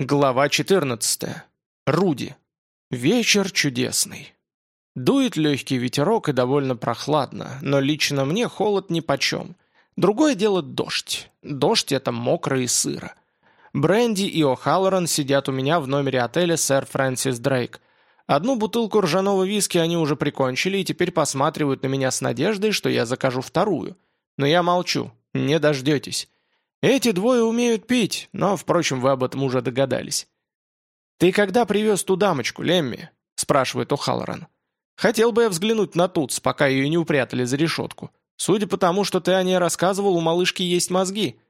Глава 14. Руди. Вечер чудесный. Дует легкий ветерок и довольно прохладно, но лично мне холод нипочем. Другое дело дождь. Дождь — это мокро и сыро. Бренди и О'Халлоран сидят у меня в номере отеля «Сэр Фрэнсис Дрейк». Одну бутылку ржаного виски они уже прикончили и теперь посматривают на меня с надеждой, что я закажу вторую. Но я молчу, не дождетесь. Эти двое умеют пить, но, впрочем, вы об этом уже догадались. «Ты когда привез ту дамочку, Лемми?» – спрашивает О'Халлоран. «Хотел бы я взглянуть на Туц, пока ее не упрятали за решетку. Судя по тому, что ты о ней рассказывал, у малышки есть мозги».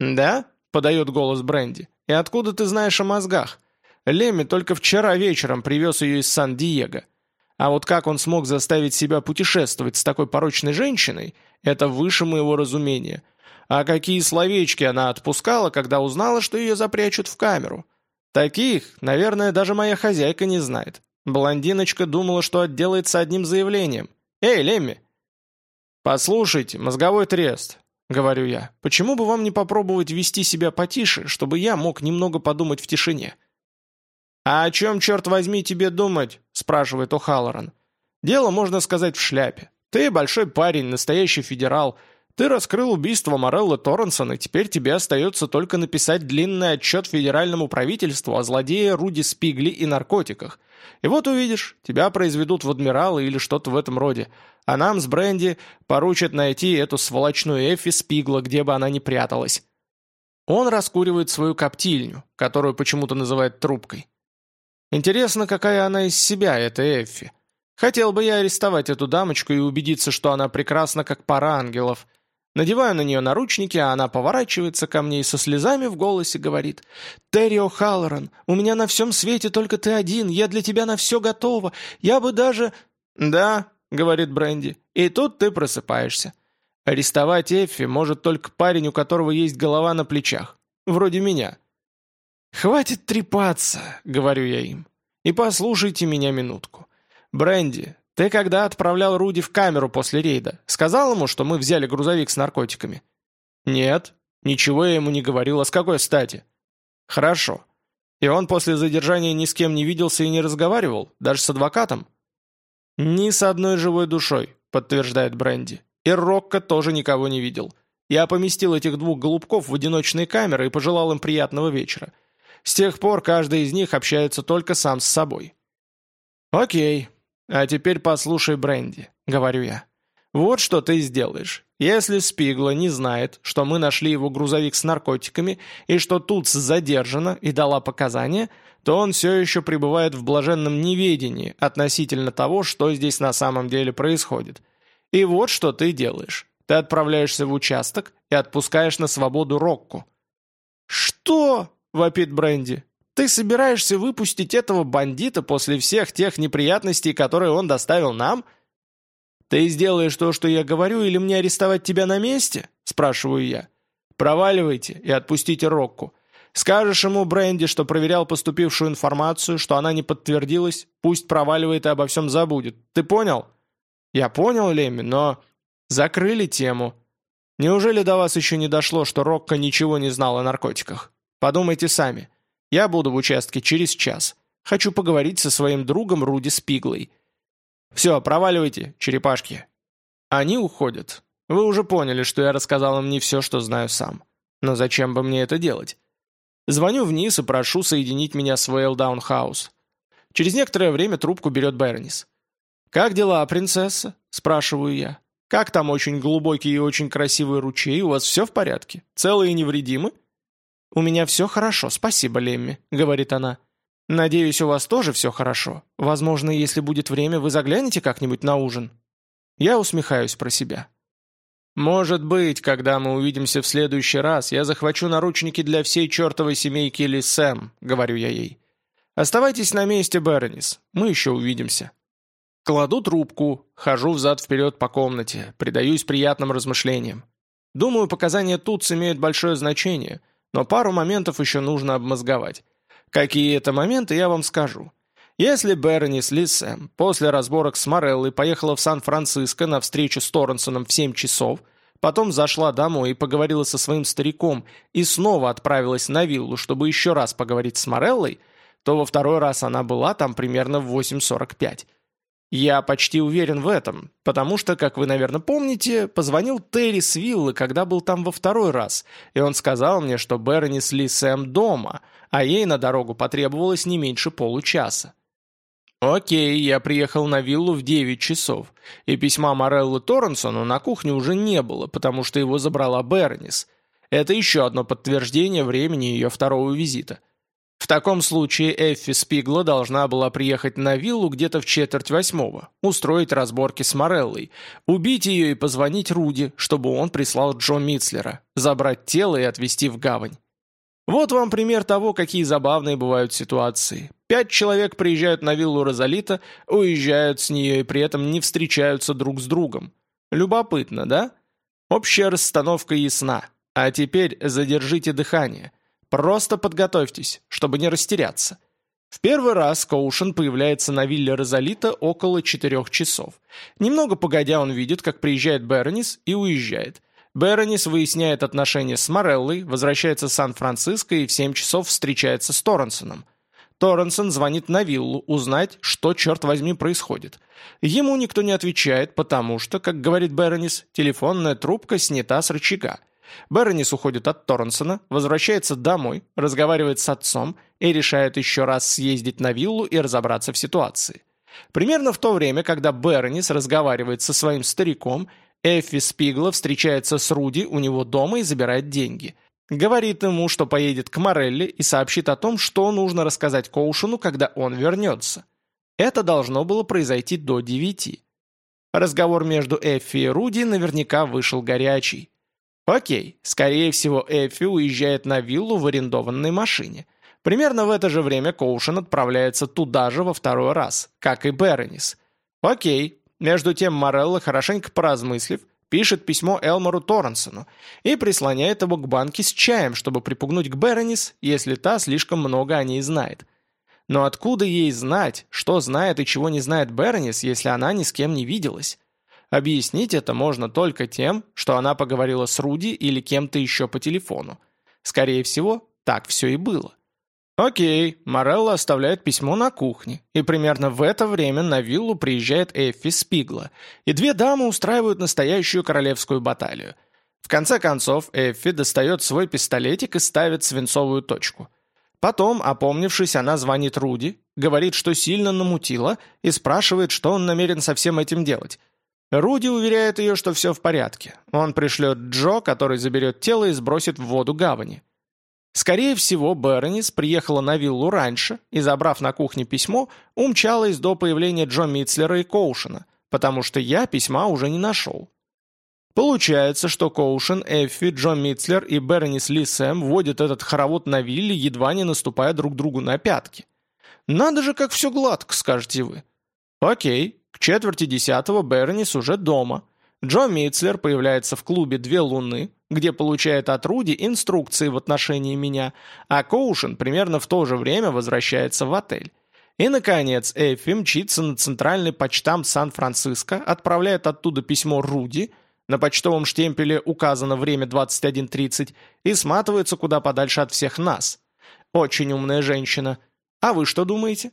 «Да?» – подает голос Бренди. «И откуда ты знаешь о мозгах? Лемми только вчера вечером привез ее из Сан-Диего. А вот как он смог заставить себя путешествовать с такой порочной женщиной, это выше моего разумения. А какие словечки она отпускала, когда узнала, что ее запрячут в камеру? Таких, наверное, даже моя хозяйка не знает. Блондиночка думала, что отделается одним заявлением. «Эй, Лемми!» «Послушайте, мозговой трест», — говорю я, «почему бы вам не попробовать вести себя потише, чтобы я мог немного подумать в тишине?» «А о чем, черт возьми, тебе думать?» — спрашивает О'Халлоран. «Дело, можно сказать, в шляпе. Ты большой парень, настоящий федерал, — ты раскрыл убийство Морелла Торренсона, теперь тебе остается только написать длинный отчет федеральному правительству о злодее Руди Спигли и наркотиках. И вот увидишь, тебя произведут в адмиралы или что-то в этом роде. А нам с Бренди поручат найти эту сволочную Эффи Спигла, где бы она ни пряталась. Он раскуривает свою коптильню, которую почему-то называет трубкой. Интересно, какая она из себя, эта Эффи. Хотел бы я арестовать эту дамочку и убедиться, что она прекрасна, как пара ангелов – Надеваю на нее наручники, а она поворачивается ко мне и со слезами в голосе говорит. «Терри О'Халлоран, у меня на всем свете только ты один, я для тебя на все готова, я бы даже...» «Да», — говорит Бренди, — «и тут ты просыпаешься. Арестовать Эффи может только парень, у которого есть голова на плечах. Вроде меня». «Хватит трепаться», — говорю я им, — «и послушайте меня минутку. Бренди, «Ты когда отправлял Руди в камеру после рейда, сказал ему, что мы взяли грузовик с наркотиками?» «Нет, ничего я ему не говорил, а с какой стати?» «Хорошо. И он после задержания ни с кем не виделся и не разговаривал, даже с адвокатом?» «Ни с одной живой душой», — подтверждает Бренди. «И Рокко тоже никого не видел. Я поместил этих двух голубков в одиночные камеры и пожелал им приятного вечера. С тех пор каждый из них общается только сам с собой». «Окей, «А теперь послушай Бренди», — говорю я. «Вот что ты сделаешь. Если Спигла не знает, что мы нашли его грузовик с наркотиками и что Туц задержана и дала показания, то он все еще пребывает в блаженном неведении относительно того, что здесь на самом деле происходит. И вот что ты делаешь. Ты отправляешься в участок и отпускаешь на свободу Рокку». «Что?» — вопит Бренди. Ты собираешься выпустить этого бандита после всех тех неприятностей, которые он доставил нам? Ты сделаешь то, что я говорю, или мне арестовать тебя на месте? Спрашиваю я. Проваливайте и отпустите Рокку. Скажешь ему, Бренди, что проверял поступившую информацию, что она не подтвердилась, пусть проваливает и обо всем забудет. Ты понял? Я понял, Лемми, но... Закрыли тему. Неужели до вас еще не дошло, что Рокко ничего не знал о наркотиках? Подумайте сами. Я буду в участке через час. Хочу поговорить со своим другом Руди Спиглой. Все, проваливайте, черепашки. Они уходят. Вы уже поняли, что я рассказал им не все, что знаю сам. Но зачем бы мне это делать? Звоню вниз и прошу соединить меня с Вейлдаун Хаус. Через некоторое время трубку берет Бернис. «Как дела, принцесса?» – спрашиваю я. «Как там очень глубокий и очень красивый ручей? У вас все в порядке? Целые и невредимы?» «У меня все хорошо, спасибо, Лемми», — говорит она. «Надеюсь, у вас тоже все хорошо. Возможно, если будет время, вы заглянете как-нибудь на ужин?» Я усмехаюсь про себя. «Может быть, когда мы увидимся в следующий раз, я захвачу наручники для всей чертовой семейки Ли Сэм», — говорю я ей. «Оставайтесь на месте, Беронис, мы еще увидимся». Кладу трубку, хожу взад-вперед по комнате, предаюсь приятным размышлениям. Думаю, показания тут имеют большое значение — но пару моментов еще нужно обмозговать. Какие это моменты, я вам скажу. Если Бернис Лиссем после разборок с Мореллой поехала в Сан-Франциско на встречу с Торренсоном в 7 часов, потом зашла домой и поговорила со своим стариком и снова отправилась на виллу, чтобы еще раз поговорить с Мореллой, то во второй раз она была там примерно в 8.45. Я почти уверен в этом, потому что, как вы, наверное, помните, позвонил Терри с виллы, когда был там во второй раз, и он сказал мне, что Бернис Ли Сэм дома, а ей на дорогу потребовалось не меньше получаса. Окей, я приехал на виллу в 9 часов, и письма Мореллы Торренсону на кухне уже не было, потому что его забрала Бернис. Это еще одно подтверждение времени ее второго визита. Таком случае Эффи Спигла должна была приехать на виллу где-то в четверть восьмого, устроить разборки с Мореллой, убить ее и позвонить Руди, чтобы он прислал Джо Митцлера, забрать тело и отвезти в гавань. Вот вам пример того, какие забавные бывают ситуации. Пять человек приезжают на виллу Розалита, уезжают с нее и при этом не встречаются друг с другом. Любопытно, да? Общая расстановка ясна. А теперь задержите дыхание. Просто подготовьтесь, чтобы не растеряться. В первый раз Коушен появляется на вилле Розалита около четырех часов. Немного погодя он видит, как приезжает Беронис и уезжает – Беронис выясняет отношения с Мореллой, возвращается в Сан-Франциско и в 7 часов встречается с Торренсоном. Торренсон звонит на виллу узнать, что, черт возьми, происходит. Ему никто не отвечает, потому что, как говорит Беронис, телефонная трубка снята с рычага. Беронис уходит от Торренсона, возвращается домой, разговаривает с отцом и решает еще раз съездить на виллу и разобраться в ситуации. Примерно в то время, когда Беронис разговаривает со своим стариком, Эффи Спигла встречается с Руди у него дома и забирает деньги. Говорит ему, что поедет к Морелли и сообщит о том, что нужно рассказать Коушену, когда он вернется. Это должно было произойти до девяти. Разговор между Эффи и Руди наверняка вышел горячий. Окей, скорее всего Эффи уезжает на виллу в арендованной машине. Примерно в это же время Коушен отправляется туда же во второй раз, как и Беронис. Окей, между тем Морелло, хорошенько поразмыслив, пишет письмо Элмору Торренсону и прислоняет его к банке с чаем, чтобы припугнуть к Беронис, если та слишком много о ней знает. Но откуда ей знать, что знает и чего не знает Беронис, если она ни с кем не виделась? Объяснить это можно только тем, что она поговорила с Руди или кем-то еще по телефону. Скорее всего, так все и было. Окей, Морелло оставляет письмо на кухне, и примерно в это время на виллу приезжает Эффи Спигла, и две дамы устраивают настоящую королевскую баталию. В конце концов, Эффи достает свой пистолетик и ставит свинцовую точку. Потом, опомнившись, она звонит Руди, говорит, что сильно намутила, и спрашивает, что он намерен со всем этим делать. Руди уверяет ее, что все в порядке. Он пришлет Джо, который заберет тело и сбросит в воду гавани. Скорее всего, Бернис приехала на виллу раньше и, забрав на кухне письмо, умчалась до появления Джо Митцлера и Коушена, потому что я письма уже не нашел. Получается, что Коушен, Эффи, Джо Митцлер и Бернис Ли Сэм вводят этот хоровод на вилле, едва не наступая друг другу на пятки. Надо же, как все гладко, скажете вы. Окей, четверти десятого Бернис уже дома. Джо Митцлер появляется в клубе «Две луны», где получает от Руди инструкции в отношении меня, а Коушен примерно в то же время возвращается в отель. И, наконец, Эффи мчится на центральный почтам Сан-Франциско, отправляет оттуда письмо Руди, на почтовом штемпеле указано время 21.30, и сматывается куда подальше от всех нас. Очень умная женщина. А вы что думаете?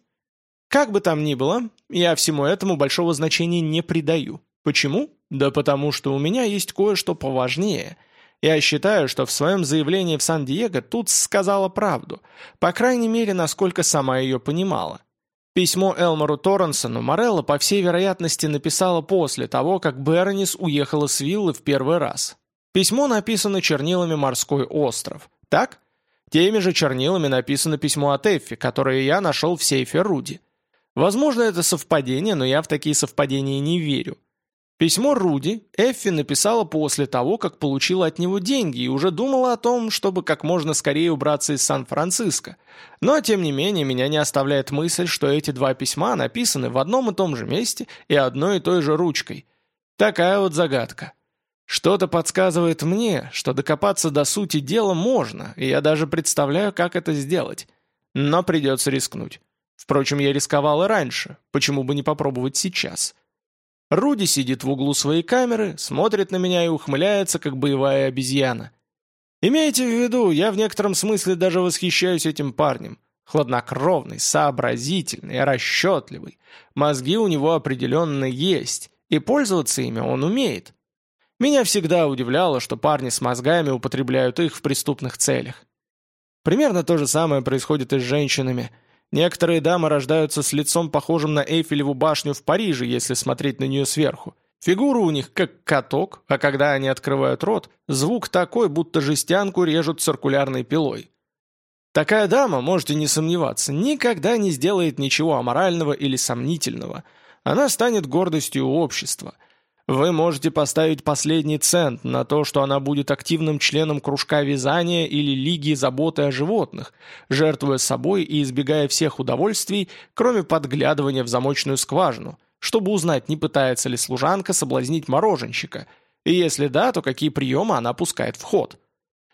Как бы там ни было, я всему этому большого значения не придаю. Почему? Да потому что у меня есть кое-что поважнее – я считаю, что в своем заявлении в Сан-Диего тут сказала правду, по крайней мере, насколько сама ее понимала. Письмо Элмору Торренсону Морелла, по всей вероятности, написала после того, как Беронис уехала с виллы в первый раз. Письмо написано чернилами «Морской остров». Так? Теми же чернилами написано письмо от Эффи, которое я нашел в сейфе Руди. Возможно, это совпадение, но я в такие совпадения не верю. Письмо Руди Эффи написала после того, как получила от него деньги и уже думала о том, чтобы как можно скорее убраться из Сан-Франциско. Но, тем не менее, меня не оставляет мысль, что эти два письма написаны в одном и том же месте и одной и той же ручкой. Такая вот загадка. Что-то подсказывает мне, что докопаться до сути дела можно, и я даже представляю, как это сделать. Но придется рискнуть. Впрочем, я рисковал и раньше, почему бы не попробовать сейчас?» Руди сидит в углу своей камеры, смотрит на меня и ухмыляется, как боевая обезьяна. Имейте в виду, я в некотором смысле даже восхищаюсь этим парнем. Хладнокровный, сообразительный, расчетливый. Мозги у него определенно есть, и пользоваться ими он умеет. Меня всегда удивляло, что парни с мозгами употребляют их в преступных целях. Примерно то же самое происходит и с женщинами. Некоторые дамы рождаются с лицом, похожим на Эйфелеву башню в Париже, если смотреть на нее сверху. Фигура у них как каток, а когда они открывают рот, звук такой, будто жестянку режут циркулярной пилой. Такая дама, можете не сомневаться, никогда не сделает ничего аморального или сомнительного. Она станет гордостью общества – вы можете поставить последний цент на то, что она будет активным членом кружка вязания или лиги заботы о животных, жертвуя собой и избегая всех удовольствий, кроме подглядывания в замочную скважину, чтобы узнать, не пытается ли служанка соблазнить мороженщика, и если да, то какие приемы она пускает в ход.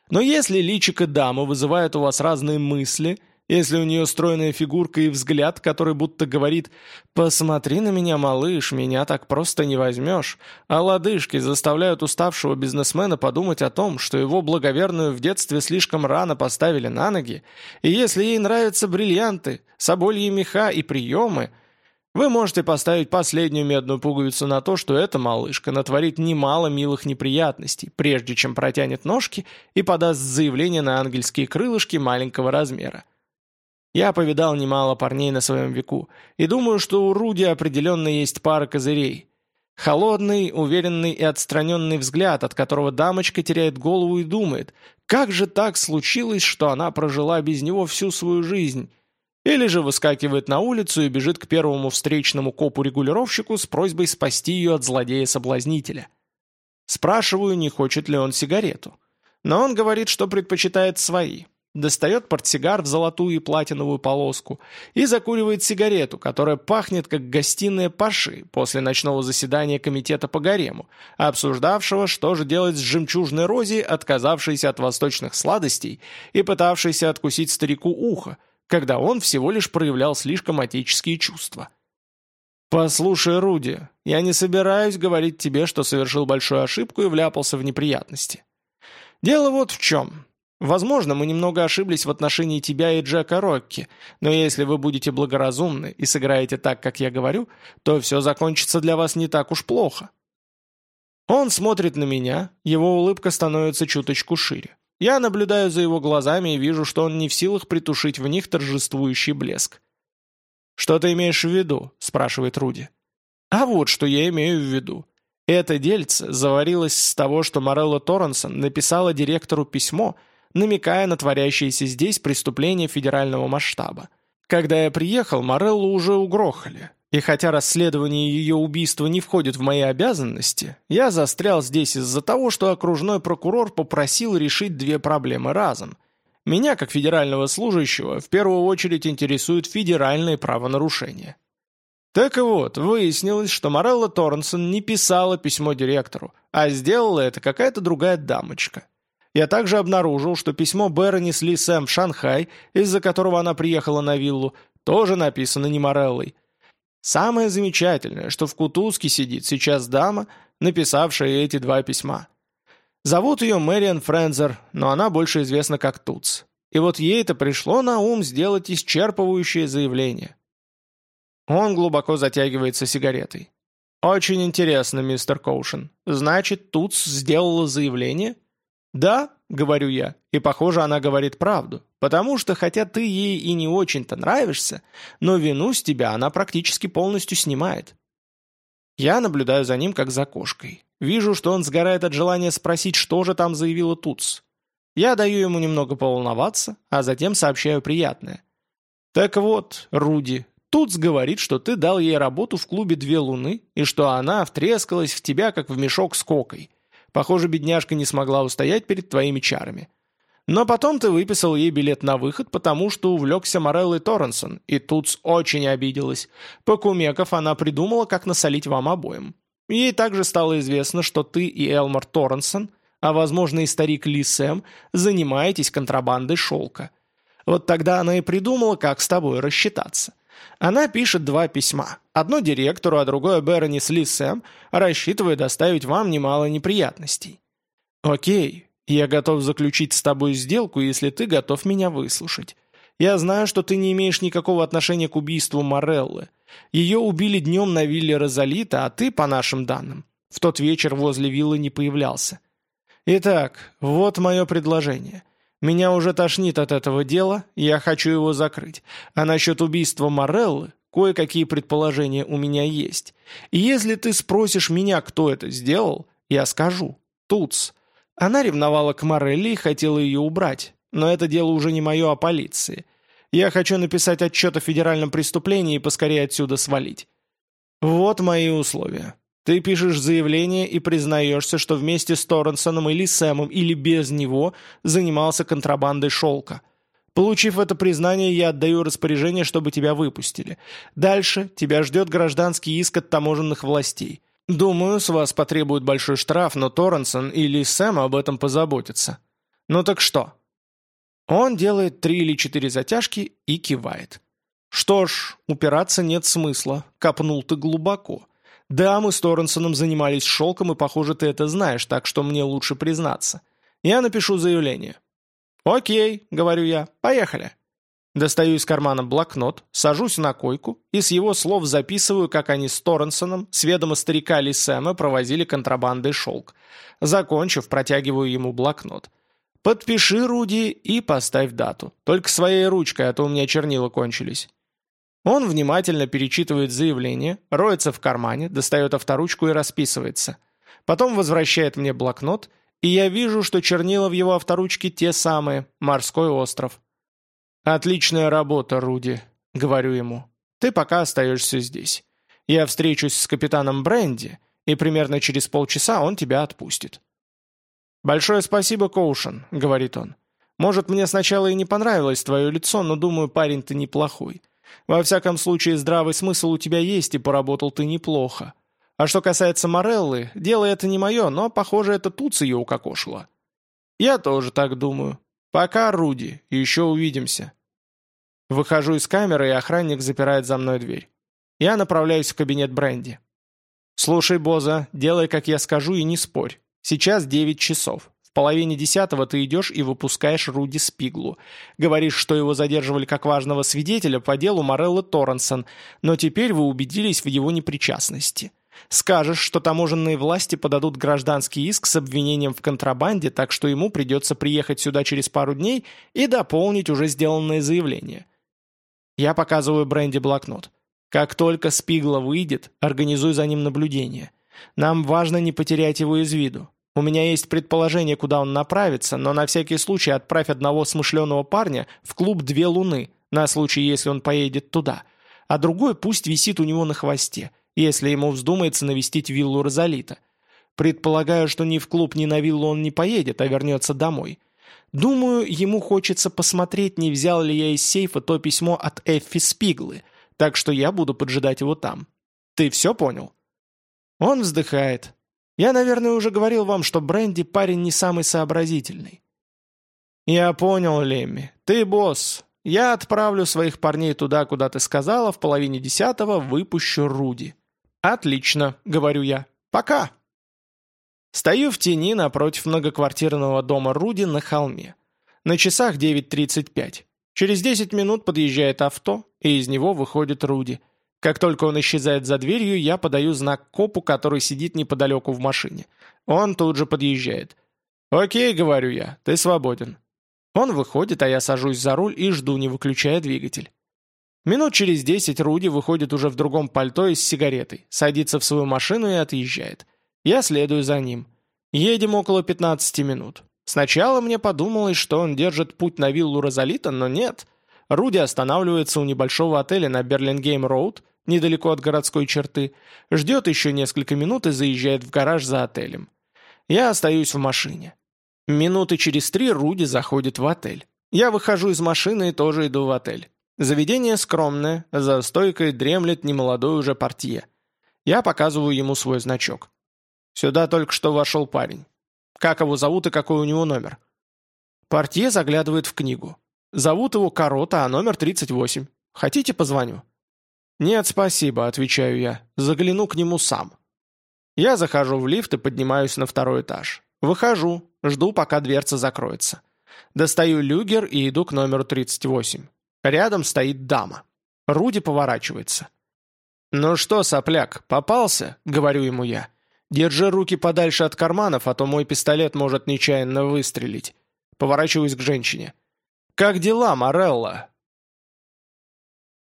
Но если личико дамы вызывает у вас разные мысли – если у нее стройная фигурка и взгляд, который будто говорит «Посмотри на меня, малыш, меня так просто не возьмешь», а лодыжки заставляют уставшего бизнесмена подумать о том, что его благоверную в детстве слишком рано поставили на ноги, и если ей нравятся бриллианты, собольи меха и приемы, вы можете поставить последнюю медную пуговицу на то, что эта малышка натворит немало милых неприятностей, прежде чем протянет ножки и подаст заявление на ангельские крылышки маленького размера. Я повидал немало парней на своем веку, и думаю, что у Руди определенно есть пара козырей. Холодный, уверенный и отстраненный взгляд, от которого дамочка теряет голову и думает, как же так случилось, что она прожила без него всю свою жизнь. Или же выскакивает на улицу и бежит к первому встречному копу-регулировщику с просьбой спасти ее от злодея-соблазнителя. Спрашиваю, не хочет ли он сигарету. Но он говорит, что предпочитает свои достает портсигар в золотую и платиновую полоску и закуривает сигарету, которая пахнет как гостиная Паши после ночного заседания комитета по гарему, обсуждавшего, что же делать с жемчужной Рози, отказавшейся от восточных сладостей и пытавшейся откусить старику ухо, когда он всего лишь проявлял слишком отеческие чувства. «Послушай, Руди, я не собираюсь говорить тебе, что совершил большую ошибку и вляпался в неприятности. Дело вот в чем. Возможно, мы немного ошиблись в отношении тебя и Джека Рокки, но если вы будете благоразумны и сыграете так, как я говорю, то все закончится для вас не так уж плохо». Он смотрит на меня, его улыбка становится чуточку шире. Я наблюдаю за его глазами и вижу, что он не в силах притушить в них торжествующий блеск. «Что ты имеешь в виду?» – спрашивает Руди. «А вот что я имею в виду. Это дельце заварилось с того, что Морелло Торренсон написала директору письмо – намекая на творящееся здесь преступление федерального масштаба. Когда я приехал, Мореллу уже угрохали. И хотя расследование ее убийства не входит в мои обязанности, я застрял здесь из-за того, что окружной прокурор попросил решить две проблемы разом. Меня, как федерального служащего, в первую очередь интересуют федеральные правонарушения. Так и вот, выяснилось, что Морелла Торнсон не писала письмо директору, а сделала это какая-то другая дамочка. Я также обнаружил, что письмо Берони Ли Сэм в Шанхай, из-за которого она приехала на виллу, тоже написано не Мореллой. Самое замечательное, что в Кутузке сидит сейчас дама, написавшая эти два письма. Зовут ее Мэриан Френзер, но она больше известна как Туц. И вот ей это пришло на ум сделать исчерпывающее заявление. Он глубоко затягивается сигаретой. «Очень интересно, мистер Коушен. Значит, Туц сделала заявление?» «Да», — говорю я, и, похоже, она говорит правду, потому что, хотя ты ей и не очень-то нравишься, но вину с тебя она практически полностью снимает. Я наблюдаю за ним, как за кошкой. Вижу, что он сгорает от желания спросить, что же там заявила Туц. Я даю ему немного поволноваться, а затем сообщаю приятное. «Так вот, Руди, Туц говорит, что ты дал ей работу в клубе «Две луны» и что она втрескалась в тебя, как в мешок с кокой. Похоже, бедняжка не смогла устоять перед твоими чарами. Но потом ты выписал ей билет на выход, потому что увлекся Мореллой Торренсон, и Туц очень обиделась. Покумеков она придумала, как насолить вам обоим. Ей также стало известно, что ты и Элмор Торренсон, а возможно и старик Ли Сэм, занимаетесь контрабандой шелка. Вот тогда она и придумала, как с тобой рассчитаться. Она пишет два письма. Одно директору, а другое Берони с Ли Сэм, рассчитывая доставить вам немало неприятностей. Окей, я готов заключить с тобой сделку, если ты готов меня выслушать. Я знаю, что ты не имеешь никакого отношения к убийству Мореллы. Ее убили днем на вилле Розалита, а ты, по нашим данным, в тот вечер возле виллы не появлялся. Итак, вот мое предложение. Меня уже тошнит от этого дела, я хочу его закрыть. А насчет убийства Мореллы, кое-какие предположения у меня есть. И если ты спросишь меня, кто это сделал, я скажу. Туц. Она ревновала к Морелли и хотела ее убрать. Но это дело уже не мое, а полиции. Я хочу написать отчет о федеральном преступлении и поскорее отсюда свалить. Вот мои условия. Ты пишешь заявление и признаешься, что вместе с Торренсоном или Сэмом или без него занимался контрабандой шелка. Получив это признание, я отдаю распоряжение, чтобы тебя выпустили. Дальше тебя ждет гражданский иск от таможенных властей. Думаю, с вас потребует большой штраф, но Торренсон или Сэм об этом позаботятся. Ну так что, он делает три или четыре затяжки и кивает. «Что ж, упираться нет смысла. Копнул ты глубоко. Да, мы с Торренсоном занимались шелком, и, похоже, ты это знаешь, так что мне лучше признаться. Я напишу заявление». «Окей», — говорю я, — «поехали». Достаю из кармана блокнот, сажусь на койку и с его слов записываю, как они с Торренсоном, с ведома старика Ли Сэма, провозили контрабандой шелк. Закончив, протягиваю ему блокнот. Подпиши, Руди, и поставь дату. Только своей ручкой, а то у меня чернила кончились». Он внимательно перечитывает заявление, роется в кармане, достает авторучку и расписывается. Потом возвращает мне блокнот, и я вижу, что чернила в его авторучке те самые, морской остров. «Отличная работа, Руди», — говорю ему. «Ты пока остаешься здесь. Я встречусь с капитаном Бренди, и примерно через полчаса он тебя отпустит». «Большое спасибо, Коушен», — говорит он. «Может, мне сначала и не понравилось твое лицо, но, думаю, парень ты неплохой. Во всяком случае, здравый смысл у тебя есть, и поработал ты неплохо. А что касается Мореллы, дело это не мое, но, похоже, это Туц ее укокошила». «Я тоже так думаю. Пока, Руди, еще увидимся». Выхожу из камеры, и охранник запирает за мной дверь. Я направляюсь в кабинет Бренди. «Слушай, Боза, делай, как я скажу, и не спорь. Сейчас 9 часов. В половине десятого ты идешь и выпускаешь Руди Спиглу. Говоришь, что его задерживали как важного свидетеля по делу Мореллы Торренсон, но теперь вы убедились в его непричастности. Скажешь, что таможенные власти подадут гражданский иск с обвинением в контрабанде, так что ему придется приехать сюда через пару дней и дополнить уже сделанное заявление. Я показываю Бренди блокнот. Как только Спигла выйдет, организуй за ним наблюдение. Нам важно не потерять его из виду. У меня есть предположение, куда он направится, но на всякий случай отправь одного смышленого парня в клуб «Две луны», на случай, если он поедет туда, а другой пусть висит у него на хвосте, если ему вздумается навестить виллу Розалита. Предполагаю, что ни в клуб, ни на виллу он не поедет, а вернется домой. Думаю, ему хочется посмотреть, не взял ли я из сейфа то письмо от Эффи Спиглы, так что я буду поджидать его там. Ты все понял?» Он вздыхает. Я, наверное, уже говорил вам, что Бренди парень не самый сообразительный. Я понял, Лемми. Ты босс. Я отправлю своих парней туда, куда ты сказала, в половине десятого выпущу Руди. Отлично, говорю я. Пока. Стою в тени напротив многоквартирного дома Руди на холме. На часах 9.35. Через 10 минут подъезжает авто, и из него выходит Руди – как только он исчезает за дверью, я подаю знак копу, который сидит неподалеку в машине. Он тут же подъезжает. «Окей», — говорю я, — «ты свободен». Он выходит, а я сажусь за руль и жду, не выключая двигатель. Минут через десять Руди выходит уже в другом пальто и с сигаретой, садится в свою машину и отъезжает. Я следую за ним. Едем около 15 минут. Сначала мне подумалось, что он держит путь на виллу Розалита, но нет. Руди останавливается у небольшого отеля на Берлингейм-Роуд, недалеко от городской черты, ждет еще несколько минут и заезжает в гараж за отелем. Я остаюсь в машине. Минуты через три Руди заходит в отель. Я выхожу из машины и тоже иду в отель. Заведение скромное, за стойкой дремлет немолодой уже портье. Я показываю ему свой значок. Сюда только что вошел парень. Как его зовут и какой у него номер? Портье заглядывает в книгу. Зовут его Корота, а номер 38. Хотите, позвоню?» «Нет, спасибо», — отвечаю я. «Загляну к нему сам». Я захожу в лифт и поднимаюсь на второй этаж. Выхожу, жду, пока дверца закроется. Достаю люгер и иду к номеру 38. Рядом стоит дама. Руди поворачивается. «Ну что, сопляк, попался?» — говорю ему я. «Держи руки подальше от карманов, а то мой пистолет может нечаянно выстрелить». Поворачиваюсь к женщине. «Как дела, Морелла?»